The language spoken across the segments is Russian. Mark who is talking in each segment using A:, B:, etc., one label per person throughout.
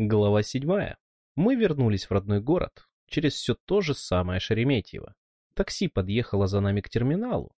A: Глава седьмая. Мы вернулись в родной город через все то же самое Шереметьево. Такси подъехало за нами к терминалу,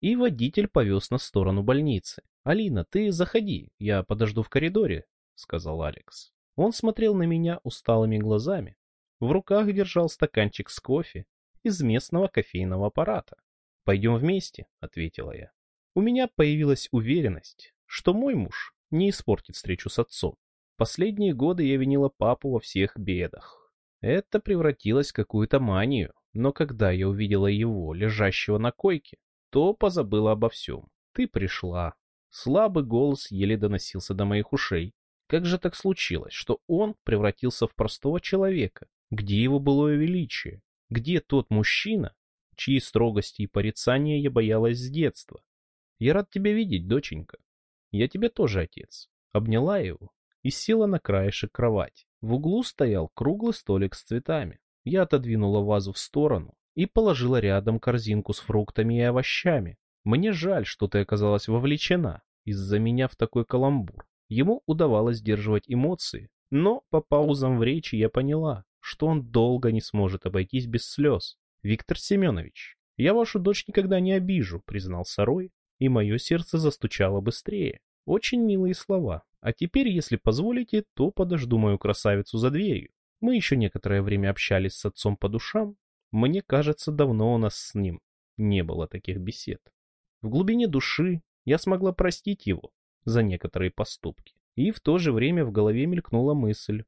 A: и водитель повез нас в сторону больницы. «Алина, ты заходи, я подожду в коридоре», — сказал Алекс. Он смотрел на меня усталыми глазами. В руках держал стаканчик с кофе из местного кофейного аппарата. «Пойдем вместе», — ответила я. У меня появилась уверенность, что мой муж не испортит встречу с отцом. Последние годы я винила папу во всех бедах. Это превратилось в какую-то манию, но когда я увидела его, лежащего на койке, то позабыла обо всем. Ты пришла. Слабый голос еле доносился до моих ушей. Как же так случилось, что он превратился в простого человека? Где его былое величие? Где тот мужчина, чьей строгости и порицания я боялась с детства? Я рад тебя видеть, доченька. Я тебе тоже отец. Обняла его и села на краешек кровати. В углу стоял круглый столик с цветами. Я отодвинула вазу в сторону и положила рядом корзинку с фруктами и овощами. Мне жаль, что ты оказалась вовлечена из-за меня в такой каламбур. Ему удавалось сдерживать эмоции, но по паузам в речи я поняла, что он долго не сможет обойтись без слез. «Виктор Семенович, я вашу дочь никогда не обижу», — признал Сарой, и мое сердце застучало быстрее. Очень милые слова. А теперь, если позволите, то подожду мою красавицу за дверью. Мы еще некоторое время общались с отцом по душам. Мне кажется, давно у нас с ним не было таких бесед. В глубине души я смогла простить его за некоторые поступки. И в то же время в голове мелькнула мысль,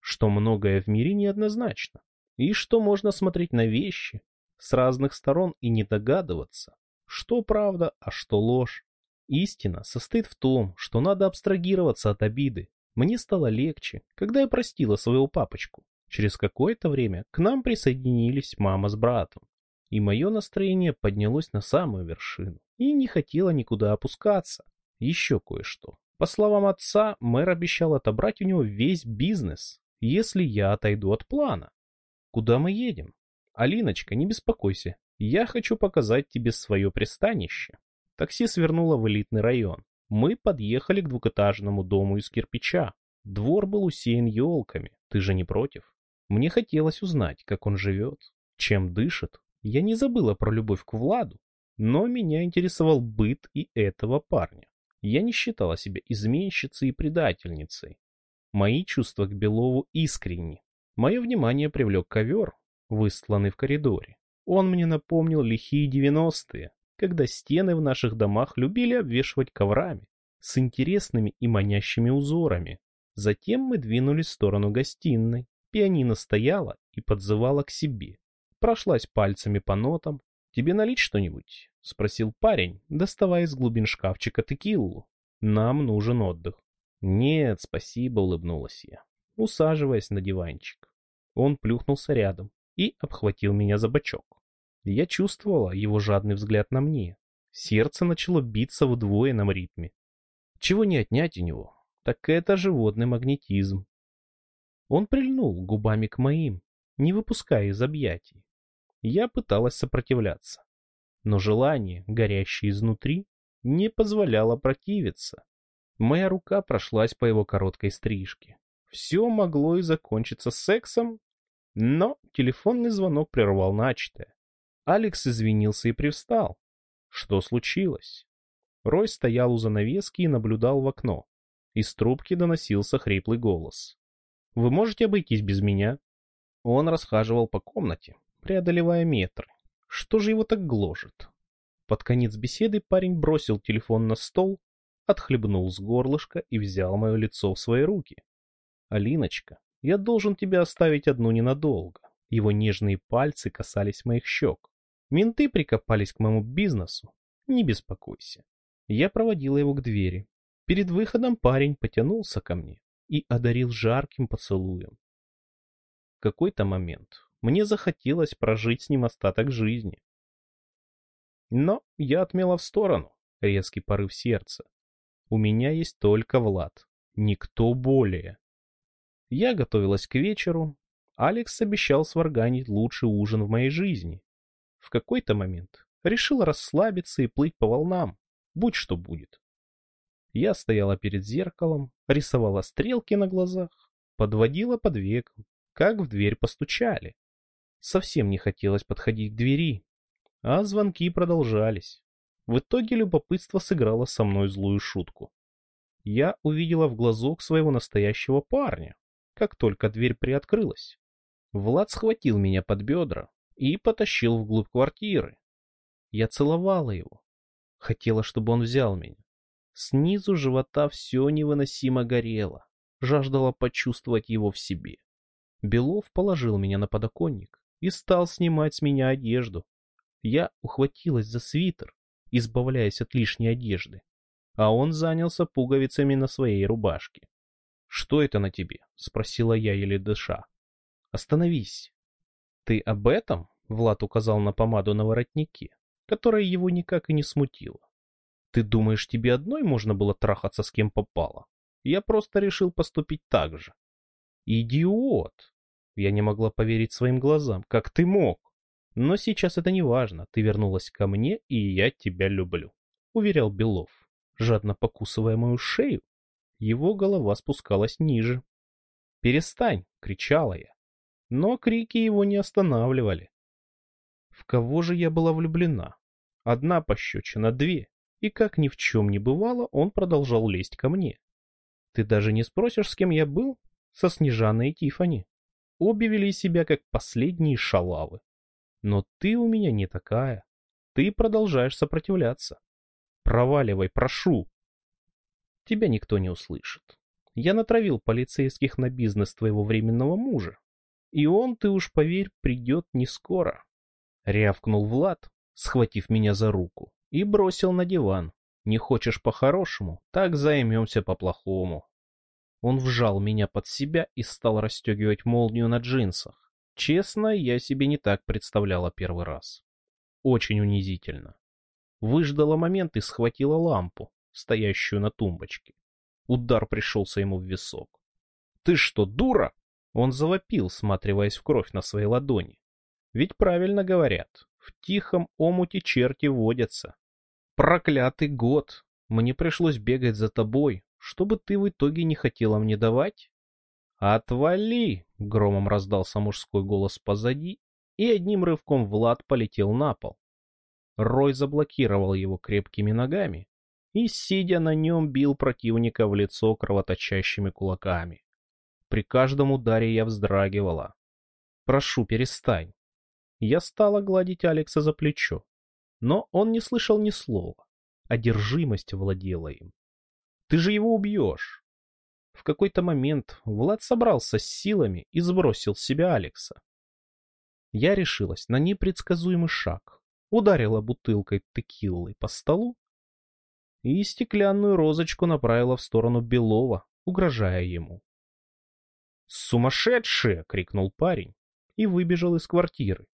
A: что многое в мире неоднозначно, и что можно смотреть на вещи с разных сторон и не догадываться, что правда, а что ложь. Истина состоит в том, что надо абстрагироваться от обиды. Мне стало легче, когда я простила своего папочку. Через какое-то время к нам присоединились мама с братом. И мое настроение поднялось на самую вершину. И не хотело никуда опускаться. Еще кое-что. По словам отца, мэр обещал отобрать у него весь бизнес, если я отойду от плана. Куда мы едем? Алиночка, не беспокойся. Я хочу показать тебе свое пристанище. Такси свернуло в элитный район. Мы подъехали к двухэтажному дому из кирпича. Двор был усеян елками. Ты же не против? Мне хотелось узнать, как он живет, чем дышит. Я не забыла про любовь к Владу, но меня интересовал быт и этого парня. Я не считала себя изменщицей и предательницей. Мои чувства к Белову искренни. Мое внимание привлек ковер, выстланный в коридоре. Он мне напомнил лихие девяностые, когда стены в наших домах любили обвешивать коврами с интересными и манящими узорами. Затем мы двинулись в сторону гостиной. Пианино стояла и подзывала к себе. Прошлась пальцами по нотам. «Тебе налить что-нибудь?» — спросил парень, доставая из глубин шкафчика текилу. «Нам нужен отдых». «Нет, спасибо», — улыбнулась я, усаживаясь на диванчик. Он плюхнулся рядом и обхватил меня за бочок. Я чувствовала его жадный взгляд на мне. Сердце начало биться в удвоенном ритме. Чего не отнять у него, так это животный магнетизм. Он прильнул губами к моим, не выпуская из объятий. Я пыталась сопротивляться, но желание, горящее изнутри, не позволяло противиться. Моя рука прошлась по его короткой стрижке. Все могло и закончиться сексом, но телефонный звонок прервал начатое. Алекс извинился и привстал. Что случилось? Рой стоял у занавески и наблюдал в окно. Из трубки доносился хриплый голос. «Вы можете обойтись без меня?» Он расхаживал по комнате, преодолевая метры. Что же его так гложет? Под конец беседы парень бросил телефон на стол, отхлебнул с горлышка и взял мое лицо в свои руки. «Алиночка, я должен тебя оставить одну ненадолго». Его нежные пальцы касались моих щек. Менты прикопались к моему бизнесу. Не беспокойся. Я проводила его к двери. Перед выходом парень потянулся ко мне и одарил жарким поцелуем. В какой-то момент мне захотелось прожить с ним остаток жизни. Но я отмела в сторону резкий порыв сердца. У меня есть только Влад, никто более. Я готовилась к вечеру. Алекс обещал сварганить лучший ужин в моей жизни. В какой-то момент решил расслабиться и плыть по волнам, будь что будет. Я стояла перед зеркалом, рисовала стрелки на глазах, подводила под веком, как в дверь постучали. Совсем не хотелось подходить к двери, а звонки продолжались. В итоге любопытство сыграло со мной злую шутку. Я увидела в глазок своего настоящего парня, как только дверь приоткрылась. Влад схватил меня под бедра и потащил вглубь квартиры. Я целовала его. Хотела, чтобы он взял меня. Снизу живота все невыносимо горело. Жаждала почувствовать его в себе. Белов положил меня на подоконник и стал снимать с меня одежду. Я ухватилась за свитер, избавляясь от лишней одежды, а он занялся пуговицами на своей рубашке. «Что это на тебе?» — спросила я, еле дыша. «Остановись!» «Ты об этом?» — Влад указал на помаду на воротнике, которая его никак и не смутила. «Ты думаешь, тебе одной можно было трахаться с кем попало? Я просто решил поступить так же». «Идиот!» Я не могла поверить своим глазам. «Как ты мог?» Но сейчас это не важно. Ты вернулась ко мне, и я тебя люблю, — уверял Белов, жадно покусывая мою шею. Его голова спускалась ниже. «Перестань!» — кричала я. Но крики его не останавливали. В кого же я была влюблена? Одна пощечина, две. И как ни в чем не бывало, он продолжал лезть ко мне. Ты даже не спросишь, с кем я был? Со Снежаной и Тифани. Обе вели себя как последние шалавы. Но ты у меня не такая. Ты продолжаешь сопротивляться. Проваливай, прошу. Тебя никто не услышит. Я натравил полицейских на бизнес твоего временного мужа. И он, ты уж поверь, придет не скоро. Рявкнул Влад, схватив меня за руку, и бросил на диван. Не хочешь по-хорошему, так займемся по-плохому. Он вжал меня под себя и стал расстегивать молнию на джинсах. Честно, я себе не так представляла первый раз. Очень унизительно. Выждала момент и схватила лампу, стоящую на тумбочке. Удар пришелся ему в висок. «Ты что, дура?» Он завопил, сматриваясь в кровь на своей ладони. Ведь правильно говорят, в тихом омуте черти водятся. Проклятый год! Мне пришлось бегать за тобой, чтобы ты в итоге не хотела мне давать? «Отвали!» — громом раздался мужской голос позади, и одним рывком Влад полетел на пол. Рой заблокировал его крепкими ногами и, сидя на нем, бил противника в лицо кровоточащими кулаками. При каждом ударе я вздрагивала. «Прошу, перестань». Я стала гладить Алекса за плечо, но он не слышал ни слова. Одержимость владела им. «Ты же его убьешь!» В какой-то момент Влад собрался с силами и сбросил с себя Алекса. Я решилась на непредсказуемый шаг, ударила бутылкой текиллы по столу и стеклянную розочку направила в сторону Белова, угрожая ему. «Сумасшедшие!» — крикнул парень и выбежал из квартиры.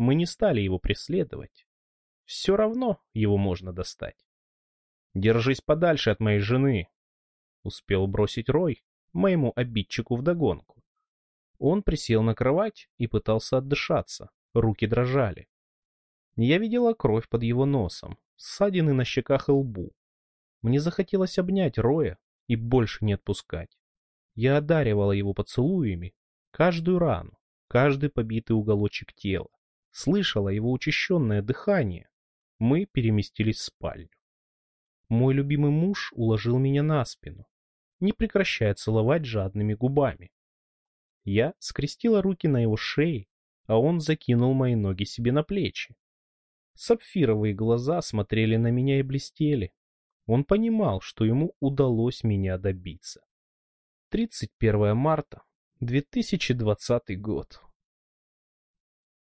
A: Мы не стали его преследовать. Все равно его можно достать. «Держись подальше от моей жены!» Успел бросить Рой моему обидчику вдогонку. Он присел на кровать и пытался отдышаться, руки дрожали. Я видела кровь под его носом, ссадины на щеках и лбу. Мне захотелось обнять Роя и больше не отпускать. Я одаривала его поцелуями, каждую рану, каждый побитый уголочек тела. Слышала его учащенное дыхание. Мы переместились в спальню. Мой любимый муж уложил меня на спину, не прекращая целовать жадными губами. Я скрестила руки на его шее, а он закинул мои ноги себе на плечи. Сапфировые глаза смотрели на меня и блестели. Он понимал, что ему удалось меня добиться. 31 марта, 2020 год.